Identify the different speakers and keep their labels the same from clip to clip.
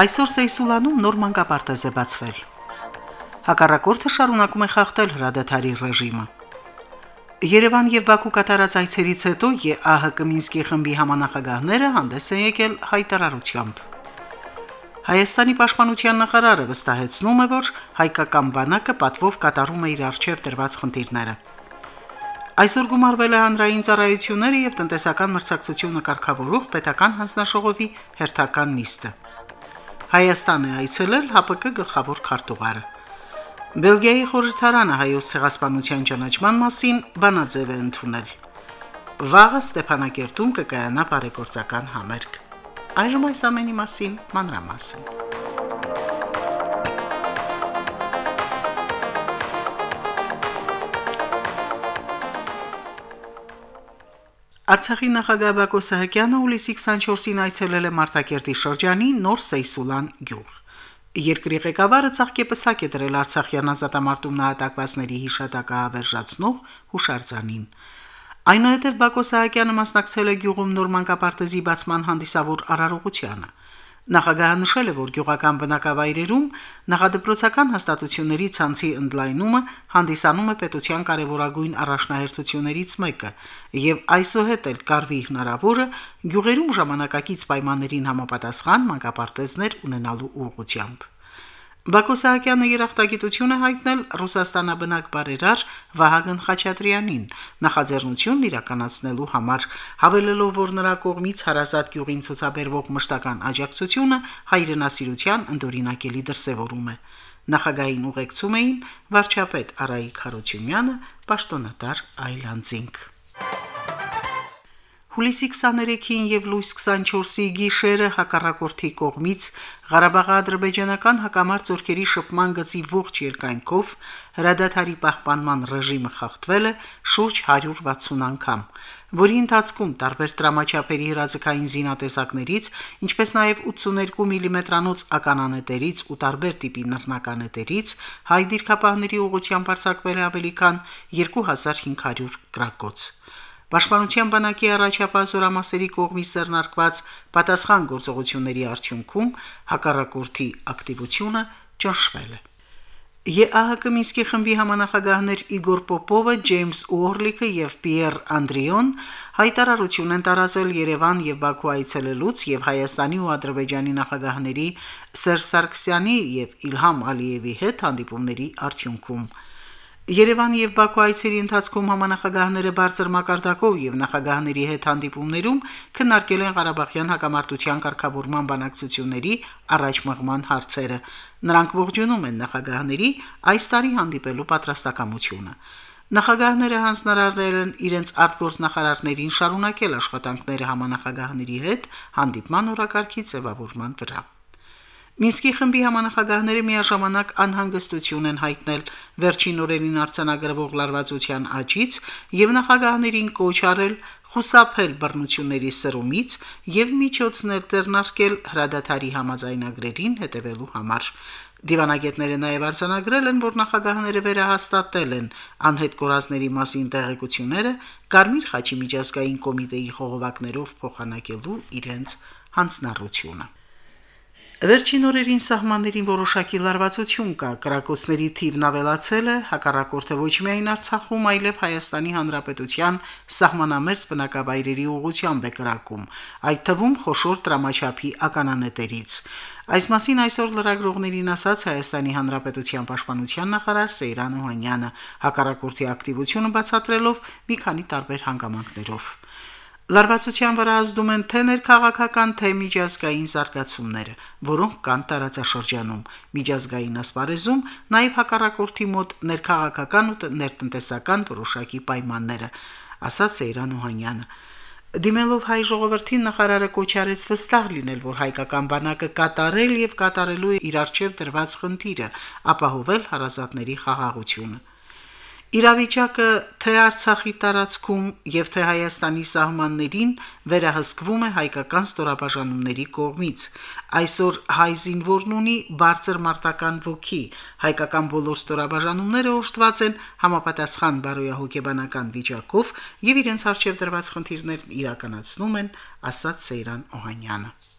Speaker 1: Այսօր Սեյսուլանում նոր մանկապարտեզ է բացվել։ Հակառակորդը շարունակում է խախտել հրադադարի ռեժիմը։ Երևան եւ Բաքու կատարած այցերից հետո ԵԱՀԿ Մինսկի խմբի համանախագահները հանդես են եկել հայտարարությամբ։ Հայաստանի պաշտպանության նախարարը վստահեցնում է, որ հայկական բանակը պատվով կատարում է իր արժեվ դրված խնդիրները։ Այսօր գումարվել է հանրային ծառայությունները եւ տնտեսական մրցակցությունը կարգավորող պետական հանձնաշողովի հերթական նիստը։ Հայաստան է այցելել ՀԱՊԿ գլխավոր քարտուղարը։ Բելգիայի խորհրդարանը հայոց ցեղասպանության ճանաչման մասին բանաձև է ընդունել։ Վաղը Ստեփանակերտում կկայանա բարեգործական համերգ։ Այժմ այս ամենի մասին մանրամասն։ Արցախի նախագահ Բակո Սահակյանը հուլիսի 24-ին այցելել է Մարտակերտի շրջանի Նոր Սեյսուլան գյուղ։ Երկրի ղեկավարը ցաղկեպսակ է դրել Արցախյան ազատամարտում նահատակվածների հիշատակը հավերժացնող հուշարձանին։ Այնուհետև Բակո Սահակյանը մասնակցել է գյուղում նոր մանկապարտեզի բացման հանդիսավոր արարողությանը։ Նախագահը նշել է, որ գյուղական բնակավայրերում նախադպրոցական հաստատությունների ցանցի ընդլայնումը հանդիսանում է պետության կարևորագույն առաջնահերթություններից մեկը, եւ այսուհետ էլ կարվի հնարավորը գյուղերում ժամանակակից պայմաններին համապատասխան մանկապարտեզներ ունենալու ուղղությամբ։ Բակո Սահակյանը երախտագիտություն է հայտնել Ռուսաստանաբնակ բարերար Վահագն Խաչատրյանին նախաձեռնությունն իրականացնելու համար, հավելելով, որ նրա կողմից հարազատ գյուղին ցուցաբերվող մշտական աջակցությունը հայրենասիրության ընդօրինակելի դրսևորում է։ Նախագահային ուղեկցում էին վարչապետ Արայիկ Խարությունյանը, պաշտոնատար Այլանդզինգ։ Հուլիսի 23-ին եւ լույս 24-ի գիշերը հակառակորդի կողմից Ղարաբաղի ադրբեջանական հակամարտ զորքերի շփման գծի ողջ երկայնքով հրադադարի պահպանման ռեժիմը խախտվել է շուրջ 160 անգամ, որի ընթացքում տարբեր դրամաչափերի հրաձգային զինատեսակներից, ինչպես նաև 82 մմ-անոց mm ականանետերից ու տարբեր տիպի նռնականետերից հայ դիրքապահների ուղղությամբ արձակվել է ավելի քան 2500 գրակոց։ Պաշտպանության բանակի առաջապահ զորամասերի կողմից սեռնարկված պատասխան գործողությունների արդյունքում հակառակորդի ակտիվությունը ճնշվել է։ ԵԱՀԿ Մինսկի խմբի համանախագահներ Իգոր Պոպովը, Ջեյմս Ուորլիկը եւ Պիեր Անդրիոն հայտարարություն են տարածել Երևան եւ Բաքու այցելելուց եւ Հայաստանի ու Ադրբեջանի նախագահների Սերժ Սարգսյանի եւ Իլհամ Ալիևի հետ հանդիպումների արդյունքում։ Երևան եւ Բաքու այցերի ընթացքում համանախագահները բարձր մակարդակով եւ նախագահների հետ հանդիպումներում քննարկել են Ղարաբաղյան հակամարտության կարգավորման բանակցությունների առաջմղման հարցերը։ Նրանք ողջունում են նախագահների այս տարի հանդիպելու պատրաստակամությունը։ Նախագահները հանձնարարել են իրենց արտգործնախարարներին շարունակել աշխատանքները համանախագահների հետ հանդիպման օրակարգի ձևավորման վրա։ Մինսկի խմբի համանախագահները միաժամանակ անհանգստություն են հայտնել. Վերջին օրերին արձանագրվող լարվածության աճից եւ նախագահներին կոչ արել խուսափել բռնությունների սրումից եւ միջոցներ ձեռնարկել հրադադարի համաձայնագրերին հետևելու համար։ Դիվանագետները նաև արձանագրել են, որ նախագահները վերահաստատել են անհետ կորածների մասին տեղեկությունները Կարմիր խաչի միջազգային կոմիտեի խողովակներով փոխանակելու իրենց հանձնառությունը։ Վերջին օրերին սահմաններին որոշակի լարվածություն կա, կրակոցների թիվն ավելացել է, հակառակորդը ոչ միայն Արցախում, այլև Հայաստանի Հանրապետության սահմանամերձ բնակավայրերի ուղությամբ է կրակում, այդ թվում խոշոր տրամաչափի ականանետերից։ Այս մասին այսօր լրագրողներին ասաց Հայաստանի Հանրապետության պաշտպանության նախարար Սեյրան Օհանյանը, հակառակորդի ակտիվությունը բացատրելով մի քանի տարբեր հանգամանքներով։ Լարվածության վրա ազդում են թե ներքաղաքական, թե միջազգային զարգացումները, որոնք կան տարածաշրջանում։ Միջազգային ասպարեզում նաև հակառակորդի մոտ ներքաղաքական ու ներտնտեսական որոշակի պայմանները, ասաց Սեյրան Օհանյանը։ Դիմելով հայ ժողովրդին նախարարը կոչ արեց վստահ լինել, որ հայկական բանակը կատարել եւ կատարելու իր արժեվ դրված խնդիրը, ապահովել հարազատների խաղաղությունը։ Իրավիճակը թե Արցախի տարածքում եւ թե Հայաստանի սահմաններին վերահսկվում է հայկական ստորաբաժանումների կողմից։ Այսօր հայ զինվորն ունի բարձր մարտական ոգի։ Հայկական բոլոր ստորաբաժանումները ուշտված են համապատասխան բարոյահոգեբանական վիճակով եւ իրենց արժեվ դրված խնդիրներն իրականացնում են, ասաց Սեյրան Օհանյանը։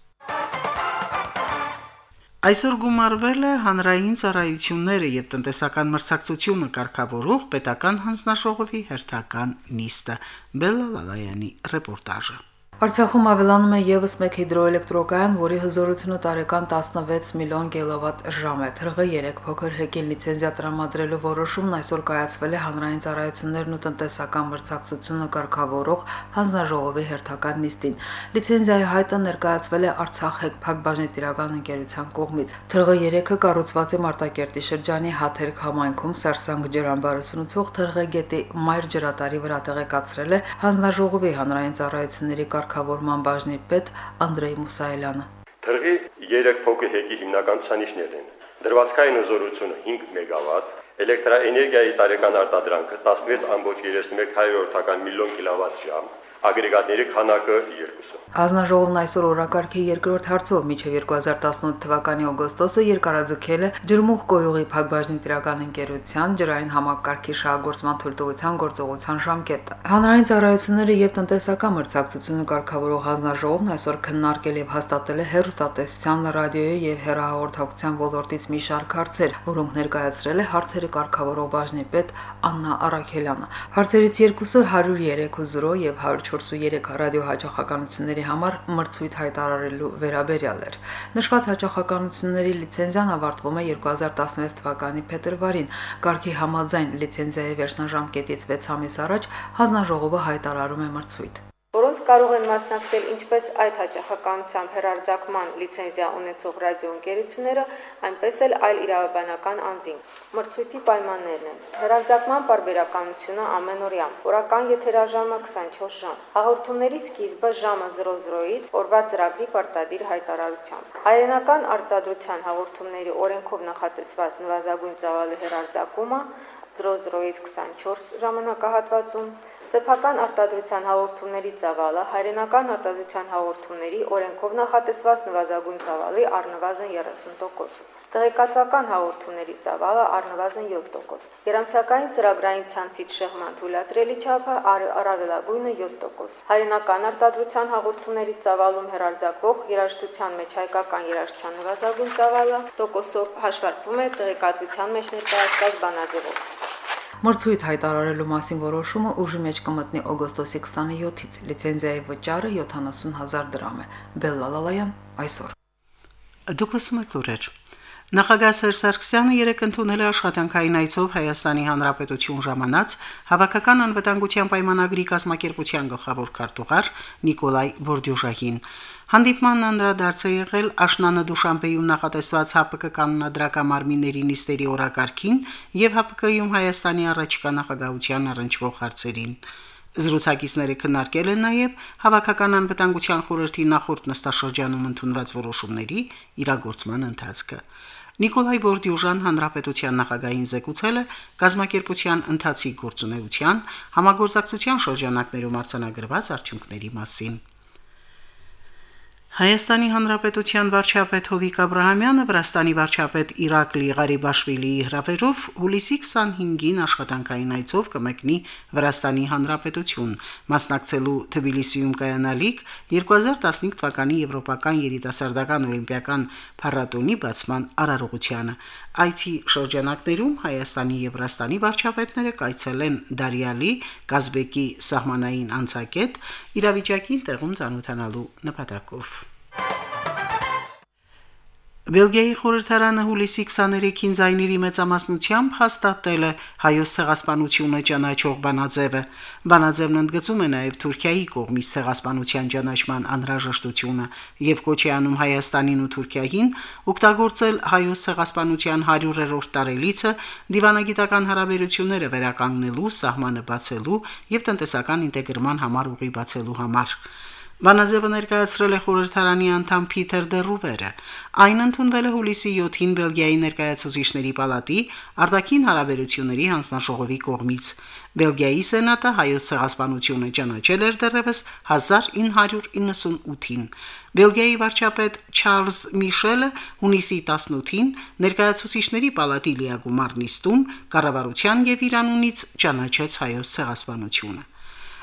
Speaker 1: Այսօր գումարվել է հանրային ծառայությունները եւ տնտեսական մրցակցությունը կարգավորող պետական հանձնաժողովի հերթական նիստը։ Բելլալալայանի ռեպորտաժը։
Speaker 2: Արցախում ավելանում է եւս մեկ հիդրոէլեկտրոկայան, որի հզորությունը տարեկան 16 միլիոն կիլովատ ժամ է։ Թրղը 3 փոքր հեկին լիցենզիա տրամադրելու որոշումն այսօր կայացվել է հանրային ծառայություններն ու տնտեսական մրցակցությունը կարգավորող հանձնաժողովի հերթական նիստին։ Լիցենզիայի հայտը ներկայացվել է Արցախ հեկփակ բաժնետիրական ընկերության կողմից։ Թրղը 3-ը կառուցված է Մարտակերտի շրջանի Հաթերք համայնքում Սարսանգ ջրամբարը սնուցող Թրղը գետի մայր ջրատարի վրա տեղեկացրել է հանձնաժողովի հանրային ծառայությունների կարգ կարգավորման բաժնի պետ Անդրեյ Մուսայելյանը։
Speaker 3: Թրղի 3 փոքր հեկի հիմնական ցուցանիշներն են. դրվածքային հզորությունը 5 մեգավատ, էլեկտրաէներգիայի տարեկան արտադրանքը 16.31 միլիոն կիլովատ ժամ, ագրեգատների քանակը 2-ը։
Speaker 2: Հանձնաժողովն այսօր օրակարգի երկրորդ հարցով միջև 2018 թվականի օգոստոսը երկարաձգել է ջրմուղ կոյուղի փակbaşնի տիրական ընկերության ջրային համակարգի շահագործման թույլտվության գործողության ժամկետը։ Հանրային ծառայությունները եւ տնտեսական մրցակցությունը կարգավորող հանձնաժողովն այսօր քննարկել եւ հաստատել է հերոստատեսության, ռադիոյի եւ հեռահաղորդակցության ոլորտից մի շարք հարցեր, որոնք ներկայացրել է հարցերը կարգավորող բաժնի պետ Աննա Արաքելյանը։ Հարցերից երկուսը 103.0 եւ 104 43 ռադիոհաճախականությունների համար մրցույթ հայտարարելու վերաբերյալ էր։ Նշված հաճախականությունների լիցենզիան ավարտվում է 2016 թվականի փետրվարին։ Կարգի համաձայն լիցենզիայի վերջնաժամկետից 6 ամիս առաջ հանձնաժողովը հայտարարում է մրցույթ
Speaker 4: որոնց կարող են մասնակցել ինչպես այդ հաճախականությամբ հերարձակման լիցենզիա ունեցող ռադիոընկերությունները, այնպես էլ այլ իրավաբանական անձինք։ Մրցույթի պայմաններն են. հերարձակման բարբերականությունը ամենօրյա, օրական եթերաժամը 24 ժամ։ Հաղորդումների սկիզբը ժամը 00-ից օրվա ծրագրի պարտադիր հայտարարությամբ։ Հայերենական արտադրության հաղորդումների օրենքով նախատեսված նվազագույն ծավալի հերարձակումը 00-ից 24 ժամանակահատվածում սեփական արտադրության հաղորդումների ծավալը հայրենական արտադրության հաղորդումների օրենքով նախատեսված նվազագույն ծավալի առնվազն 30%։ Տեղեկատվական հաղորդումների ծավալը առնվազն 7%։ Երամսակային ծրագրային ցանցից շեղման թույլատրելի չափը առավելագույնը 7%։ Հայրենական արտադրության հաղորդումների ծավալում հերարձակվող երաժշտության մեջ հայկական երաժշտության նվազագույն ծավալը տոկոսով հաշվարկվում է տեղեկատվության մեջ ներկայացված բանաձևով։
Speaker 2: Մրցույթ հայտարարելու մասին որոշումը ուժի մեջ կմտնի օգոստոսի 27-ից։ Լիցենզիայի վճարը 70000 դրամ է։ Բելլալալայան այսօր։
Speaker 1: Դուք լսում եք լուրեր։ Նախագահ Սերժ Սարգսյանը երեկ ընդունել է աշխատանքային այցով Հայաստանի Հանրապետություն ժամանած հավաքական անվտանգության պայմանագրի կազմակերպության գլխավոր քարտուղար Նիկոլայ Բորդյուժակին։ Հանդիպմանն անդրադարձ է եղել Աշնանը Դուշանբեյում նախատեսված ՀԱՊԿ կանոնադրակամարմինների նիստերի օրակարգին եւ ՀԱՊԿ-ում Հայաստանի առաջիկա նախագահության առնչվող հարցերին։ Զրուցակիցները քննարկել են նաև հավաքական անվտանգության խորհրդի նախորդ նստաշրջանում ընդունված որոշումների իրագործման ընթացքը։ Նիկոլայ Բորդյուժան հանրապետության նախագահին զեկուցել է գազམ་ակերպության ընթացիկ գործունեության համագործակցության շրջանակներում արձանագրված արդյունքների մասին։ Հայաստանի Հանրապետության վարչապետ Հովիկ Աբ รา համյանը Վրաստանի վարչապետ Իրակլի Ղարիբաշվիլիի հրավերով հուլիսի 25-ին աշխատանքային այցով կմեկնի Վրաստանի Հանրապետություն, մասնակցելու Թբիլիսիում կայանալիք 2015 թվականի Եվրոպական երիտասարդական օլիմպիական փառատոնի բացման արարողությանը։ Այցի շրջանակներում Հայաստանի եւ Վրաստանի վարչապետները կայցելեն Դարիալի, Կազբեկի սահմանային անցակետ իրավիճակին տեղում ցանոթանալու նպատակով։ Բելգիայի խորհրդարանը հուլիսի 23-ին զայների մեծամասնությամբ հաստատել է հայոց ցեղասպանությունը ճանաչող բանաձևը։ Բանաձևն ընդգծում է նաև Թուրքիայի կողմից ցեղասպանության ճանաչման անհրաժեշտությունը եւ կոչ է անում Հայաստանին ու Թուրքիային օգտագործել հայոց ցեղասպանության 100-րդ տարելիցը դիվանագիտական հարաբերությունները վերականգնելու, սահմանը բացելու եւ տնտեսական ինտեգրման համար ուղի բացելու համար։ Բանաձևը ներկայացրել է խորհրդարանի անդամ Փիթեր Դերուվերը։ Այն ընդունվել է հուլիսի 7-ին Բելգիայի ներկայացուցիչների պալատի արտաքին հարաբերությունների հանձնաժողովի կողմից։ Բելգիայի սենատը հայոց ցեղասպանությունը ճանաչել էր դեռևս 1998-ին։ Բելգիայի վարչապետ Չարլզ Միշելը հունիսի 18-ին ներկայացուցիչների պալատի լիագումար նիստում կառավարության եւ Իրանունից ճանաչեց հայոց ցեղասպանությունը։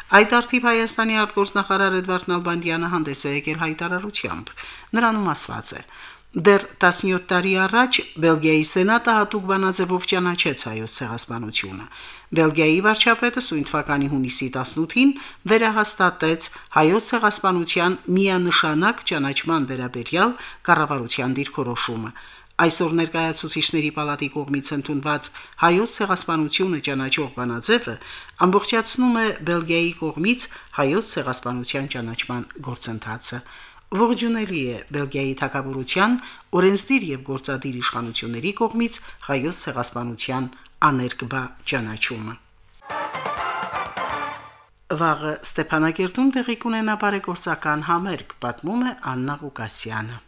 Speaker 1: Այդ արդիվ Հայաստանի արտգործնախարար Էդվարդ Նալբանդյանը հանդես է եկել հայտարարությամբ։ Նրանում ասված է. Դեռ 17 տարի առաջ Բելգիայի սենատը հատուկ բանաձևով ճանաչեց հայոց ցեղասպանությունը։ Բելգիայի վարչապետը սույն թվականի հունիսի 18-ին վերահաստատեց հայոց ցեղասպանության միանշանակ ճանաչման վերաբերյալ կառավարության դիրքորոշումը։ Այսօր ներկայացուցիչների պալատի կողմից ընդունված հայոց ցեղասպանությունը ճանաչող բանաձևը ամբողջացնում է Բելգիայի կողմից հայոց ցեղասպանության ճանաչման գործընթացը։ Ողջունելի է Բելգիայի թակավորության, օրենսդիր եւ գործադիր իշխանությունների կողմից հայոց ցեղասպանության աներկբա ճանաչումը։ Վաղը Ստեփանակերտում տեղի կունենա բարեգործական համերգ, պատմում է Աննա Ղուկասյանը։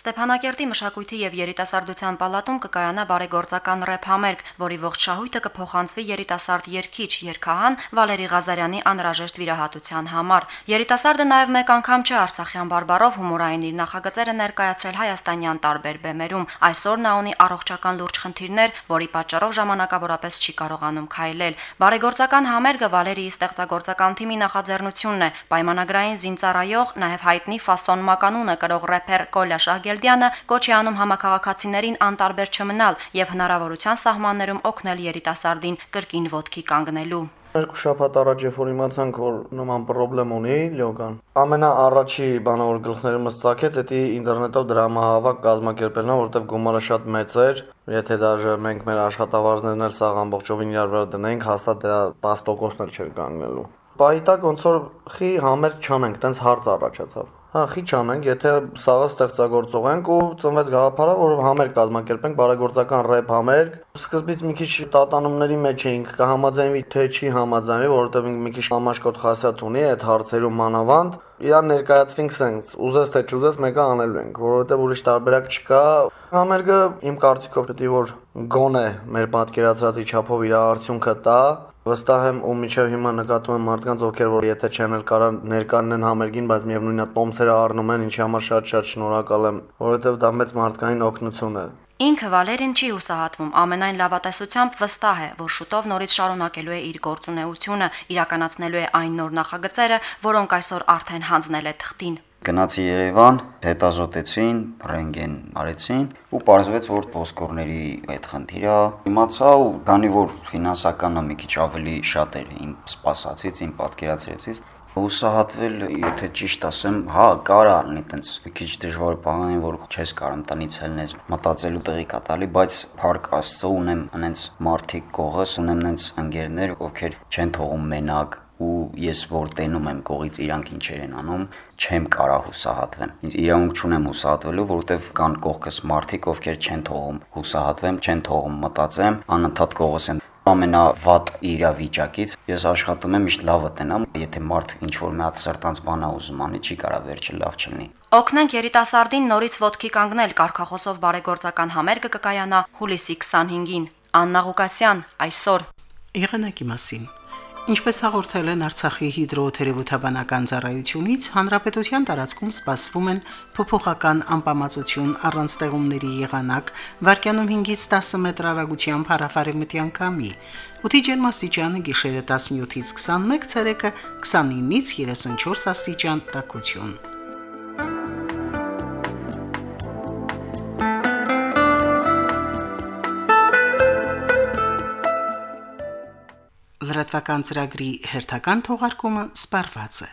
Speaker 5: Ստեփանակերտի մշակույթի եւ երիտասարդության պալատում կկայանա բարեգործական ռեփ համերգ, որի ողջ շահույթը կփոխանցվի երիտասարդ երգիչ Երքահան Վալերի Ղազարյանի անհրաժեշտ վիրահատության համար։ Երիտասարդը նաեւ մեկ անգամ չէ Արցախյան բարբարով հումորային իր նախագծերը ներկայացրել հայաստանյան տարբեր բեմերում։ Այսօր նա ունի առողջական լուրջ խնդիրներ, որի պատճառով ժամանակավորապես չի կարողանում քայլել։ Բարեգործական համերգը Վալերիի ստեղծագործական թիմի նախաձեռնությունն է։ Պայմանագրային զինծառայող, նաեւ հայտնի ֆասոն մականունը կրող рэփեր Կոլյա Շահգերդյանը կոչ է անում համակարգացիներին անտարբեր չմնալ եւ հնարավորության սահմաններում օգնել երիտասարդին կրկին ոտքի կանգնելու։
Speaker 6: Երկու շաբաթ առաջ երբ որ իմացանք, որ նման խնդրեմ ունի Լյոգան, ամենաառաջի բանը որ գլխներումս ցակեց, դա ինտերնետով դրամահավաք կազմակերպելն է, որովհետև գումարը շատ մեծ էր, եթե դաժե մենք մեր աշխատավարձներն էլ սաղ ամբողջովին իրար վրա դնենք, հաստատ դրա 10%-ն էլ չէր կանգնելու։ Պայտակ ոնց որ խի համերգ չանենք, տենց հարց առաջացավ։ Հա, խի չանենք, եթե սաղը ստեղծագործող ենք ու ծնվեց գաղափարը, որ համերգ կազմակերպենք, բարեգործական рэփ համերգ։ Սկզբից մի քիչ տատանումների մեջ էինք, կհամաձայնվի թե չի համաձայնվի, որովհետև մի քիչ ամաշկոտ խասյաթ ունի այդ հարցերում մանավանդ։ Իրան ներկայացրինք սենց, ուզես թե չուզես մեկը անելու ենք, որովհետև ուրիշ տարբերակ չկա։ Համերգը իմ կարծիքով պետք է որ գոնե մեր պատկերացրածի չափով իր արդյունքը տա, Վստահ եմ ու միջև հիմա նկատում եմ մարդկանց, ովքեր որ եթե չեն էլ կարա ներկանեն համերգին, բայց միևնույնն է տոմսերը առնում են, ինչի համար շատ-շատ շնորհակալ եմ, որովհետև դա մեծ մարդկային օգնություն է։
Speaker 5: Ինքը Վալերին չի հուսահատվում, ամենայն լավատեսությամբ վստահ է, որ շուտով նորից շարունակելու է իր գործունեությունը, իրականացնելու է այն նոր նախագծերը, որոնք այսօր արդեն հանձնել է թղթին։
Speaker 7: Գնացի Երևան, հետազոտեցին, ռենտգեն արեցին ու պարզվեց, որ ոսկորների այդ խնդիրը իմացա ու քանի որ ֆինանսականը մի քիչ ավելի շատ էր իմ սպասածից, իմ պատկերացրեցից, հուսահատվել, եթե ճիշտ ասեմ, հա, կարա լինի տենց մի քիչ դժվար բան, որ չես կարող տնից ելնես մտածելու տեղի կտալի, բայց փառք Աստծո ունեմ անենց մարդիկ կողս, ունեմ անենց ընկերներ, ովքեր չեն թողում մենակ ու ես որ տենում եմ կողից իրանք ինչեր են անում, չեմ կարա հուսահատվեմ։ Ինձ իրավունք չունեմ հուսահատվելու, որովհետև կան կողքս մարդիկ, ովքեր չեն թողում հուսահատվեմ, չեն թողում մտածեմ, անընդհատ կողս են ամենավատ իրավիճակից ես աշխատում եմ միշտ լավը տնամ, եթե մարդ ինչ որ մի հատ սրտանց բան է ուզում անի, չի կարա վերջը լավ չլինի։
Speaker 5: Օգնենք երիտասարդին նորից ոտքի կանգնել Կարքախոսով բարեգործական համերգը կկայանա հուլիսի 25-ին։ Աննա Ղուկասյան այսօր
Speaker 1: Եղանակի մասին Ինչպես հաղորդել են Արցախի հիդրոթերապևտաբանական ծառայությունից, հանրապետության տարածքում սպասվում են փոփոխական անպամացություն առանց ստեղումների եղանակ, վարկյանում 5-ից 10 մետր հեռագությամբ հարավարևմտյան կամի։ Օդի ջերմաստիճանը գիշերը 17-ից 21, ցերեկը 29-ից 34 աստիճան տաքություն։ լրատվական ծրագրի հերթական թողարկումը սպառված է։